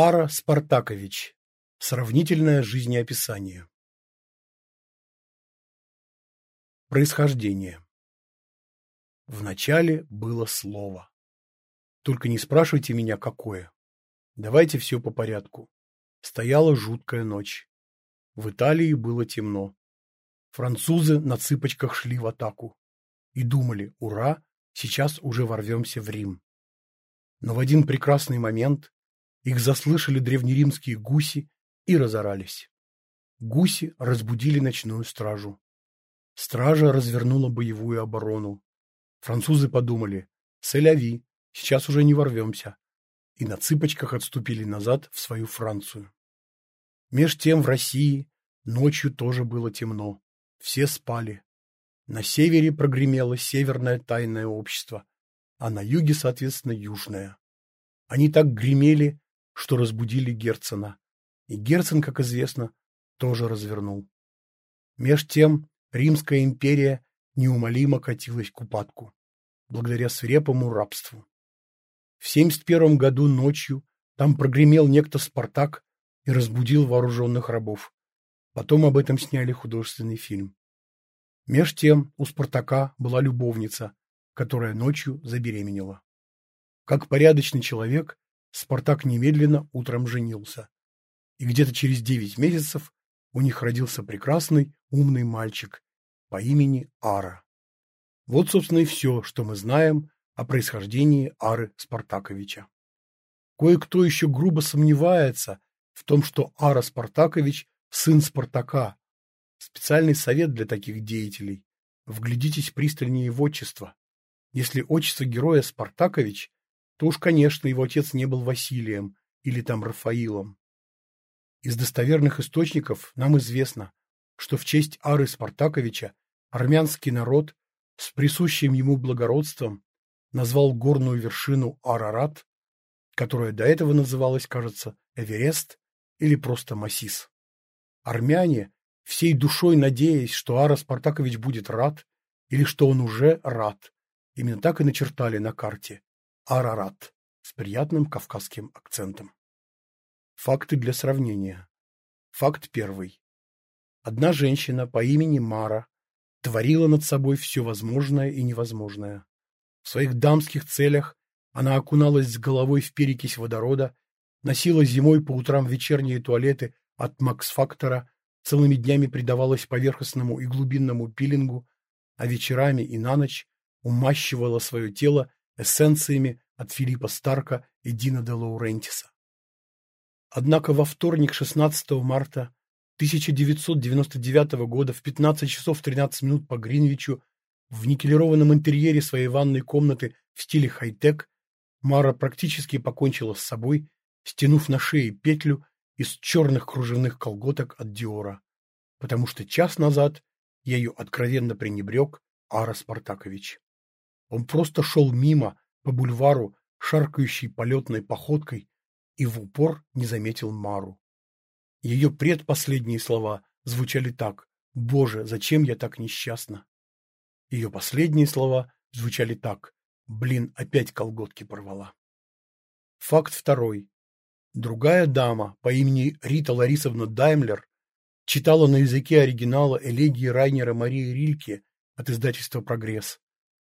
Ара Спартакович. Сравнительное жизнеописание. Происхождение. Вначале было слово. Только не спрашивайте меня, какое. Давайте все по порядку. Стояла жуткая ночь. В Италии было темно. Французы на цыпочках шли в атаку. И думали, ура, сейчас уже ворвемся в Рим. Но в один прекрасный момент их заслышали древнеримские гуси и разорались. Гуси разбудили ночную стражу. Стража развернула боевую оборону. Французы подумали, «Селяви, сейчас уже не ворвемся», и на цыпочках отступили назад в свою Францию. Меж тем в России ночью тоже было темно. Все спали. На севере прогремело северное тайное общество, а на юге, соответственно, южное. Они так гремели, что разбудили Герцена. И Герцен, как известно, тоже развернул. Меж тем Римская империя неумолимо катилась к упадку, благодаря свирепому рабству. В 71 году ночью там прогремел некто Спартак и разбудил вооруженных рабов. Потом об этом сняли художественный фильм. Меж тем у Спартака была любовница, которая ночью забеременела. Как порядочный человек, Спартак немедленно утром женился. И где-то через девять месяцев у них родился прекрасный, умный мальчик по имени Ара. Вот, собственно, и все, что мы знаем о происхождении Ары Спартаковича. Кое-кто еще грубо сомневается в том, что Ара Спартакович – сын Спартака. Специальный совет для таких деятелей. Вглядитесь пристальнее в отчество. Если отчество героя Спартакович, то уж, конечно, его отец не был Василием или там Рафаилом. Из достоверных источников нам известно, что в честь Ары Спартаковича армянский народ с присущим ему благородством назвал горную вершину Арарат, которая до этого называлась, кажется, Эверест или просто Масис. Армяне, всей душой надеясь, что Ара Спартакович будет рад, или что он уже рад, именно так и начертали на карте Арарат с приятным кавказским акцентом. Факты для сравнения. Факт первый. Одна женщина по имени Мара творила над собой все возможное и невозможное. В своих дамских целях она окуналась с головой в перекись водорода, носила зимой по утрам вечерние туалеты от Макс-фактора, целыми днями предавалась поверхностному и глубинному пилингу, а вечерами и на ночь умащивала свое тело эссенциями от Филиппа Старка и Дина де Лаурентиса. Однако во вторник 16 марта 1999 года в 15 часов 13 минут по Гринвичу в никелированном интерьере своей ванной комнаты в стиле хай-тек Мара практически покончила с собой, стянув на шее петлю из черных кружевных колготок от Диора, потому что час назад ею откровенно пренебрег Ара Спартакович. Он просто шел мимо, по бульвару, шаркающей полетной походкой, и в упор не заметил Мару. Ее предпоследние слова звучали так «Боже, зачем я так несчастна?» Ее последние слова звучали так «Блин, опять колготки порвала». Факт второй. Другая дама по имени Рита Ларисовна Даймлер читала на языке оригинала элегии Райнера Марии Рильке от издательства «Прогресс»,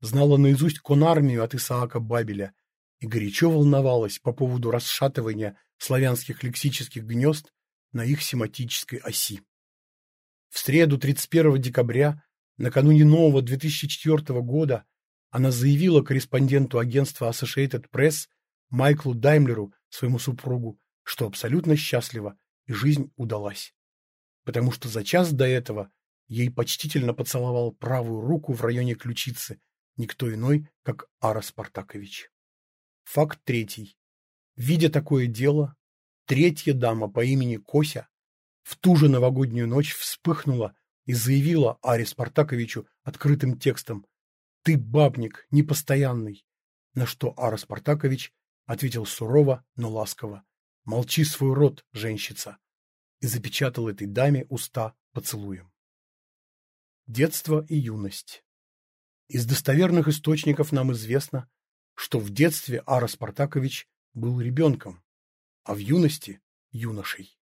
знала наизусть конармию от Исаака Бабеля и горячо волновалась по поводу расшатывания славянских лексических гнезд на их семантической оси. В среду 31 декабря, накануне нового 2004 года, она заявила корреспонденту агентства Associated Press Майклу Даймлеру, своему супругу, что абсолютно счастлива и жизнь удалась. Потому что за час до этого ей почтительно поцеловал правую руку в районе ключицы никто иной, как Ара Спартакович. Факт третий. Видя такое дело, третья дама по имени Кося в ту же новогоднюю ночь вспыхнула и заявила Аре Спартаковичу открытым текстом «Ты бабник, непостоянный», на что Ара Спартакович ответил сурово, но ласково «Молчи свой рот, женщица», и запечатал этой даме уста поцелуем. Детство и юность из достоверных источников нам известно, что в детстве Ара Спартакович был ребенком, а в юности – юношей.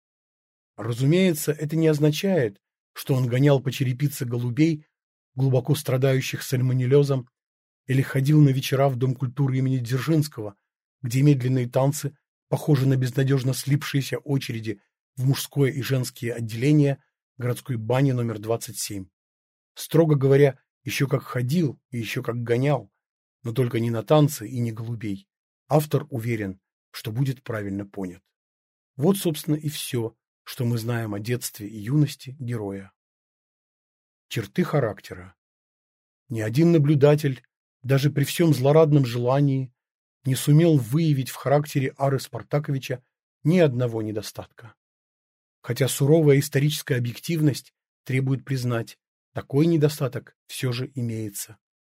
Разумеется, это не означает, что он гонял по черепице голубей, глубоко страдающих сальмонеллезом, или ходил на вечера в Дом культуры имени Дзержинского, где медленные танцы, похожие на безнадежно слипшиеся очереди в мужское и женские отделения городской бани номер 27. Строго говоря, еще как ходил и еще как гонял, но только не на танцы и не голубей. Автор уверен, что будет правильно понят. Вот, собственно, и все, что мы знаем о детстве и юности героя. Черты характера. Ни один наблюдатель, даже при всем злорадном желании, не сумел выявить в характере Ары Спартаковича ни одного недостатка. Хотя суровая историческая объективность требует признать, такой недостаток все же имеется.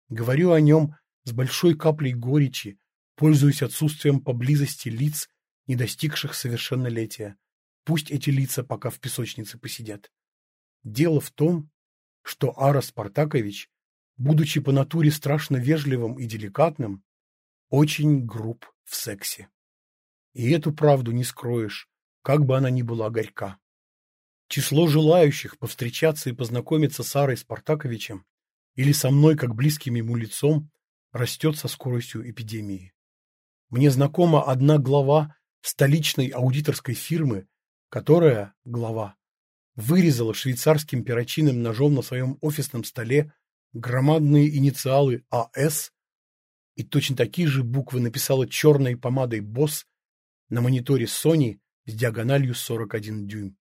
Говорю о нем с большой каплей горечи, пользуясь отсутствием поблизости лиц, не достигших совершеннолетия. Пусть эти лица пока в песочнице посидят. Дело в том, что Ара Спартакович, будучи по натуре страшно вежливым и деликатным, очень груб в сексе. И эту правду не скроешь, как бы она ни была горька. Число желающих повстречаться и познакомиться с Арой Спартаковичем или со мной как близким ему лицом растет со скоростью эпидемии. Мне знакома одна глава столичной аудиторской фирмы, которая, глава, вырезала швейцарским перочинным ножом на своем офисном столе громадные инициалы АС и точно такие же буквы написала черной помадой «Босс» на мониторе Sony с диагональю 41 дюйм.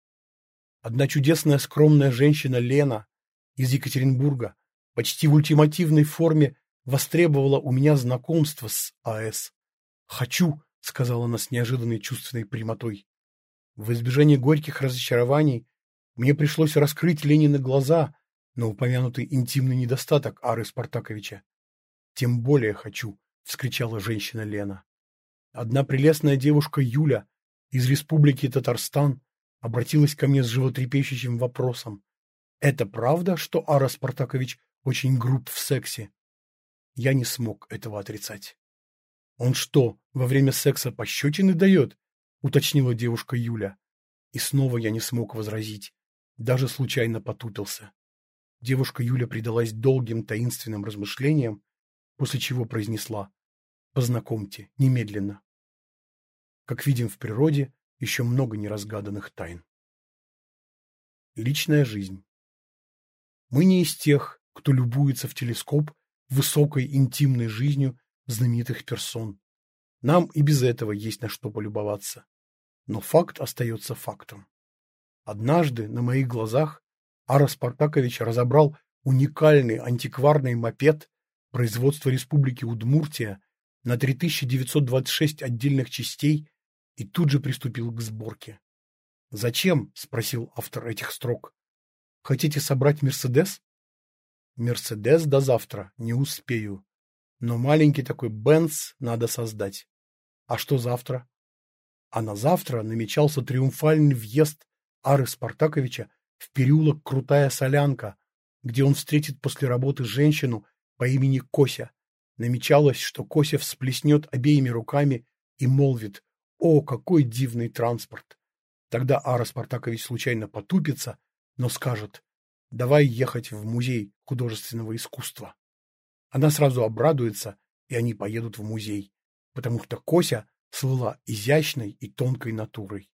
Одна чудесная скромная женщина Лена из Екатеринбурга почти в ультимативной форме востребовала у меня знакомство с АС. «Хочу», — сказала она с неожиданной чувственной прямотой. В избежание горьких разочарований мне пришлось раскрыть Ленины глаза на упомянутый интимный недостаток Ары Спартаковича. «Тем более хочу», — вскричала женщина Лена. Одна прелестная девушка Юля из Республики Татарстан обратилась ко мне с животрепещущим вопросом. «Это правда, что Ара Спартакович очень груб в сексе?» Я не смог этого отрицать. «Он что, во время секса пощечины дает?» — уточнила девушка Юля. И снова я не смог возразить, даже случайно потупился. Девушка Юля предалась долгим таинственным размышлениям, после чего произнесла «Познакомьте, немедленно». Как видим в природе, еще много неразгаданных тайн. Личная жизнь. Мы не из тех, кто любуется в телескоп высокой интимной жизнью знаменитых персон. Нам и без этого есть на что полюбоваться. Но факт остается фактом. Однажды на моих глазах Ара Спартакович разобрал уникальный антикварный мопед производства Республики Удмуртия на 3926 отдельных частей и тут же приступил к сборке. «Зачем?» – спросил автор этих строк. «Хотите собрать Мерседес?» «Мерседес до завтра не успею, но маленький такой Бенц надо создать. А что завтра?» А на завтра намечался триумфальный въезд Ары Спартаковича в переулок Крутая Солянка, где он встретит после работы женщину по имени Кося. Намечалось, что Кося всплеснет обеими руками и молвит о, какой дивный транспорт! Тогда Ара Спартакович случайно потупится, но скажет, давай ехать в музей художественного искусства. Она сразу обрадуется, и они поедут в музей, потому что Кося слыла изящной и тонкой натурой.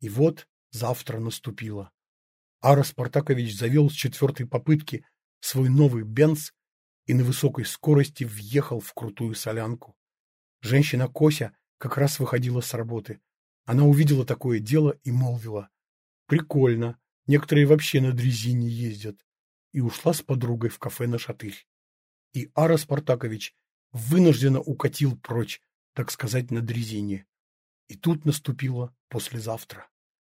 И вот завтра наступило. Ара Спартакович завел с четвертой попытки свой новый Бенц и на высокой скорости въехал в крутую солянку. Женщина Кося как раз выходила с работы. Она увидела такое дело и молвила. «Прикольно. Некоторые вообще на дрезине ездят». И ушла с подругой в кафе на Шатырь. И Ара Спартакович вынужденно укатил прочь, так сказать, на дрезине. И тут наступило послезавтра.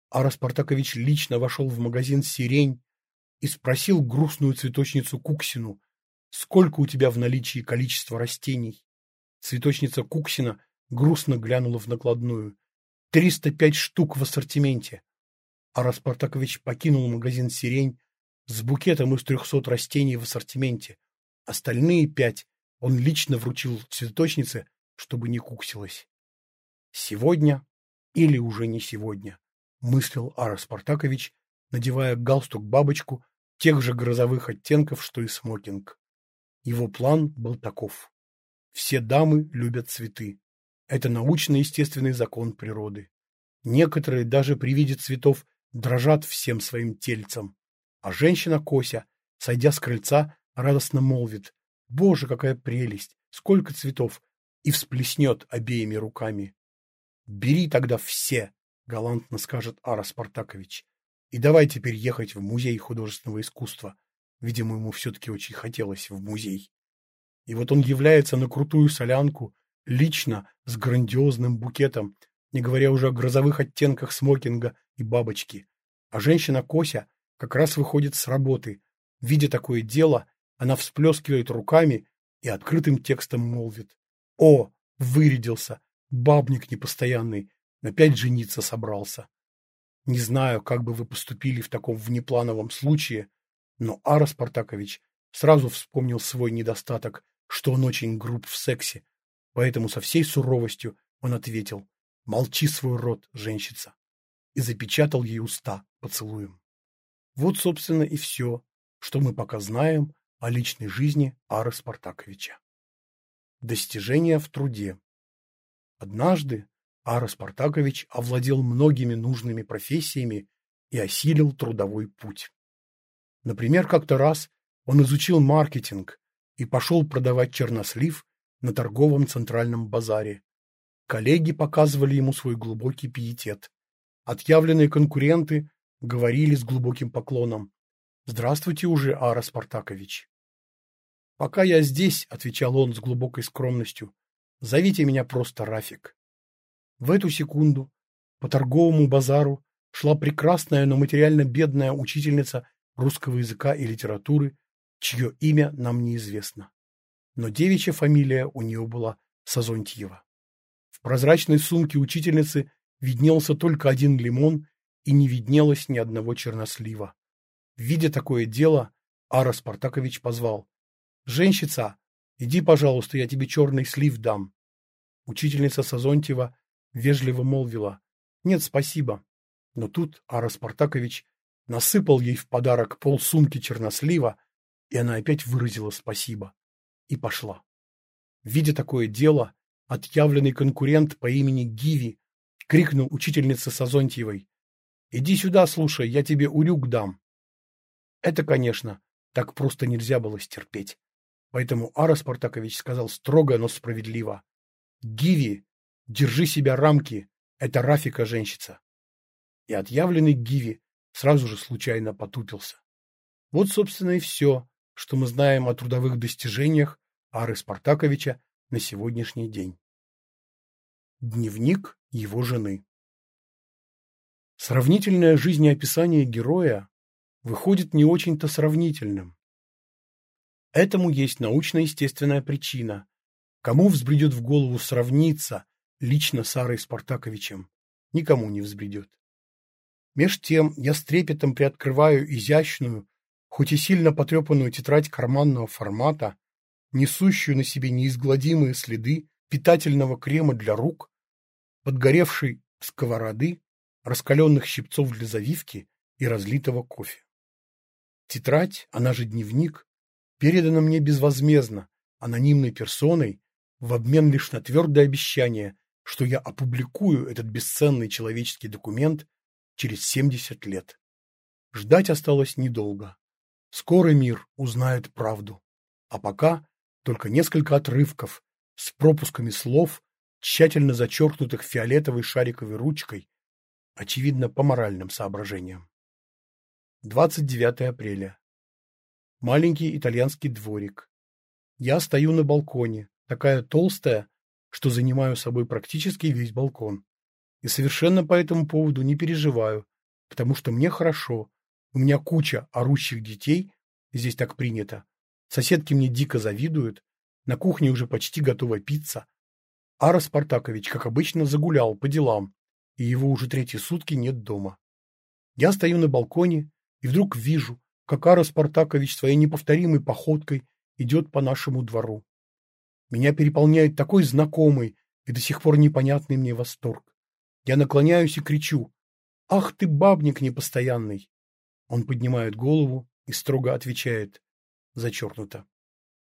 Ара Спартакович лично вошел в магазин «Сирень» и спросил грустную цветочницу Куксину, сколько у тебя в наличии количества растений. Цветочница Куксина грустно глянула в накладную. «Триста пять штук в ассортименте!» А Распартакович покинул магазин «Сирень» с букетом из трехсот растений в ассортименте. Остальные пять он лично вручил цветочнице, чтобы не куксилась. Сегодня Или уже не сегодня, мыслил Ара Спартакович, надевая галстук-бабочку тех же грозовых оттенков, что и смокинг. Его план был таков. Все дамы любят цветы. Это научно-естественный закон природы. Некоторые даже при виде цветов дрожат всем своим тельцем. А женщина Кося, сойдя с крыльца, радостно молвит «Боже, какая прелесть! Сколько цветов!» и всплеснет обеими руками. «Бери тогда все!» — галантно скажет Ара Спартакович. «И давай теперь ехать в музей художественного искусства. Видимо, ему все-таки очень хотелось в музей. И вот он является на крутую солянку, лично, с грандиозным букетом, не говоря уже о грозовых оттенках смокинга и бабочки. А женщина Кося как раз выходит с работы. Видя такое дело, она всплескивает руками и открытым текстом молвит. «О, вырядился! Бабник непостоянный! Опять жениться собрался!» Не знаю, как бы вы поступили в таком внеплановом случае, но Ара Спартакович сразу вспомнил свой недостаток, что он очень груб в сексе, поэтому со всей суровостью он ответил «Молчи свой рот, женщица!» и запечатал ей уста поцелуем. Вот, собственно, и все, что мы пока знаем о личной жизни Ары Спартаковича. Достижения в труде. Однажды Ара Спартакович овладел многими нужными профессиями и осилил трудовой путь. Например, как-то раз он изучил маркетинг и пошел продавать чернослив на торговом центральном базаре, Коллеги показывали ему свой глубокий пиетет. Отъявленные конкуренты говорили с глубоким поклоном. «Здравствуйте уже, Ара Спартакович». «Пока я здесь», — отвечал он с глубокой скромностью, — «зовите меня просто Рафик». В эту секунду по торговому базару шла прекрасная, но материально бедная учительница русского языка и литературы, чье имя нам неизвестно. Но девичья фамилия у нее была Сазонтьева. В прозрачной сумке учительницы виднелся только один лимон и не виднелось ни одного чернослива. Видя такое дело, Ара Спартакович позвал. «Женщица, иди, пожалуйста, я тебе черный слив дам». Учительница Сазонтьева вежливо молвила. «Нет, спасибо». Но тут Ара Спартакович насыпал ей в подарок полсумки чернослива, и она опять выразила спасибо. И пошла. Видя такое дело, отъявленный конкурент по имени Гиви крикнул учительнице Сазонтьевой. «Иди сюда, слушай, я тебе урюк дам». Это, конечно, так просто нельзя было стерпеть. Поэтому Ара Спартакович сказал строго, но справедливо. «Гиви, держи себя рамки, это Рафика женщица». И отъявленный Гиви сразу же случайно потупился. Вот, собственно, и все, что мы знаем о трудовых достижениях Ары Спартаковича на сегодняшний день. Дневник его жены Сравнительное жизнеописание героя выходит не очень-то сравнительным. Этому есть научно-естественная причина. Кому взбредет в голову сравниться лично с Арой Спартаковичем? Никому не взбредет. Меж тем я с трепетом приоткрываю изящную, хоть и сильно потрепанную тетрадь карманного формата, несущую на себе неизгладимые следы питательного крема для рук, подгоревшей сковороды, раскаленных щипцов для завивки и разлитого кофе. Тетрадь, она же дневник, передана мне безвозмездно, анонимной персоной, в обмен лишь на твердое обещание, что я опубликую этот бесценный человеческий документ через 70 лет. Ждать осталось недолго. Скоро мир узнает правду. А пока только несколько отрывков с пропусками слов, тщательно зачеркнутых фиолетовой шариковой ручкой, очевидно, по моральным соображениям. 29 апреля. Маленький итальянский дворик. Я стою на балконе, такая толстая, что занимаю собой практически весь балкон. И совершенно по этому поводу не переживаю, потому что мне хорошо. У меня куча орущих детей, здесь так принято, Соседки мне дико завидуют. На кухне уже почти готова пицца. Ара Спартакович, как обычно, загулял по делам, и его уже третьи сутки нет дома. Я стою на балконе и вдруг вижу, как Ара Спартакович своей неповторимой походкой идет по нашему двору. Меня переполняет такой знакомый и до сих пор непонятный мне восторг. Я наклоняюсь и кричу. «Ах ты, бабник непостоянный!» Он поднимает голову и строго отвечает. Зачеркнуто.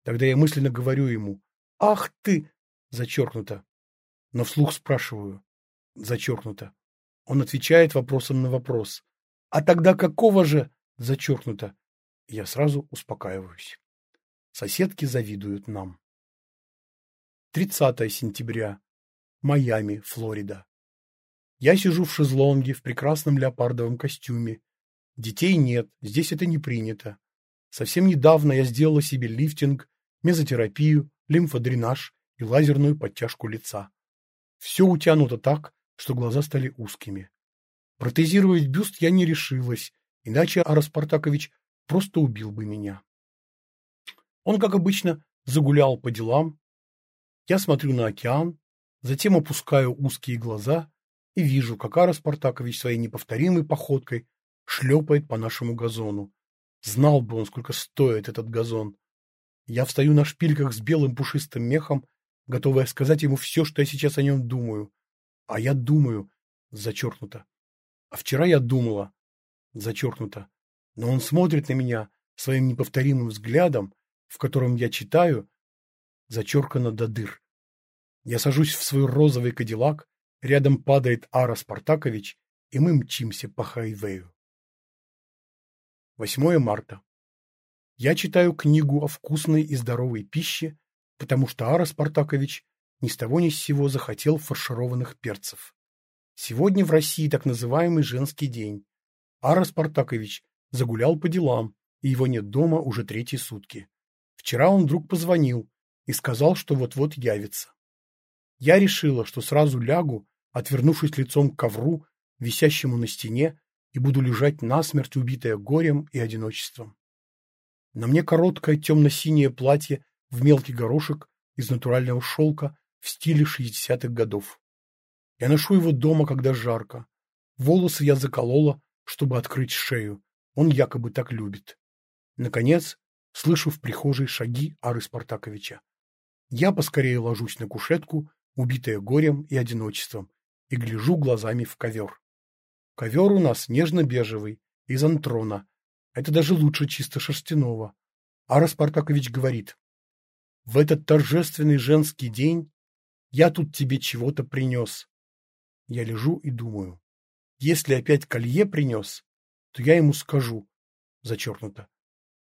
Тогда я мысленно говорю ему. «Ах ты!» Зачеркнуто. Но вслух спрашиваю. Зачеркнуто. Он отвечает вопросом на вопрос. «А тогда какого же?» Зачеркнуто. Я сразу успокаиваюсь. Соседки завидуют нам. 30 сентября. Майами, Флорида. Я сижу в шезлонге в прекрасном леопардовом костюме. Детей нет, здесь это не принято. Совсем недавно я сделала себе лифтинг, мезотерапию, лимфодренаж и лазерную подтяжку лица. Все утянуто так, что глаза стали узкими. Протезировать бюст я не решилась, иначе Арас Спартакович просто убил бы меня. Он, как обычно, загулял по делам. Я смотрю на океан, затем опускаю узкие глаза и вижу, как Арас Спартакович своей неповторимой походкой шлепает по нашему газону. Знал бы он, сколько стоит этот газон. Я встаю на шпильках с белым пушистым мехом, готовая сказать ему все, что я сейчас о нем думаю. А я думаю, зачеркнуто. А вчера я думала, зачеркнуто. Но он смотрит на меня своим неповторимым взглядом, в котором я читаю, зачеркано до дыр. Я сажусь в свой розовый кадиллак, рядом падает Ара Спартакович, и мы мчимся по хайвею. 8 марта. Я читаю книгу о вкусной и здоровой пище, потому что Ара Спартакович ни с того ни с сего захотел фаршированных перцев. Сегодня в России так называемый женский день. Ара Спартакович загулял по делам, и его нет дома уже третьи сутки. Вчера он вдруг позвонил и сказал, что вот-вот явится. Я решила, что сразу лягу, отвернувшись лицом к ковру, висящему на стене, и буду лежать насмерть, убитая горем и одиночеством. На мне короткое темно-синее платье в мелкий горошек из натурального шелка в стиле 60-х годов. Я ношу его дома, когда жарко. Волосы я заколола, чтобы открыть шею. Он якобы так любит. Наконец, слышу в прихожей шаги Ары Спартаковича. Я поскорее ложусь на кушетку, убитая горем и одиночеством, и гляжу глазами в ковер. Ковер у нас нежно-бежевый, из антрона, это даже лучше чисто шерстяного. Ара Спартакович говорит, «В этот торжественный женский день я тут тебе чего-то принес». Я лежу и думаю, если опять колье принес, то я ему скажу, зачеркнуто.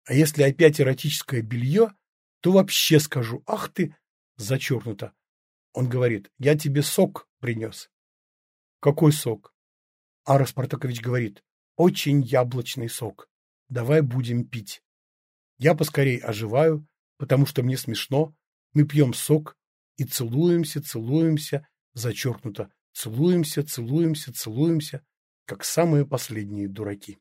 А если опять эротическое белье, то вообще скажу, ах ты, зачеркнуто. Он говорит, я тебе сок принес. Какой сок? Ара Спартакович говорит, очень яблочный сок. Давай будем пить. Я поскорей оживаю, потому что мне смешно. Мы пьем сок и целуемся, целуемся, зачеркнуто, целуемся, целуемся, целуемся, как самые последние дураки.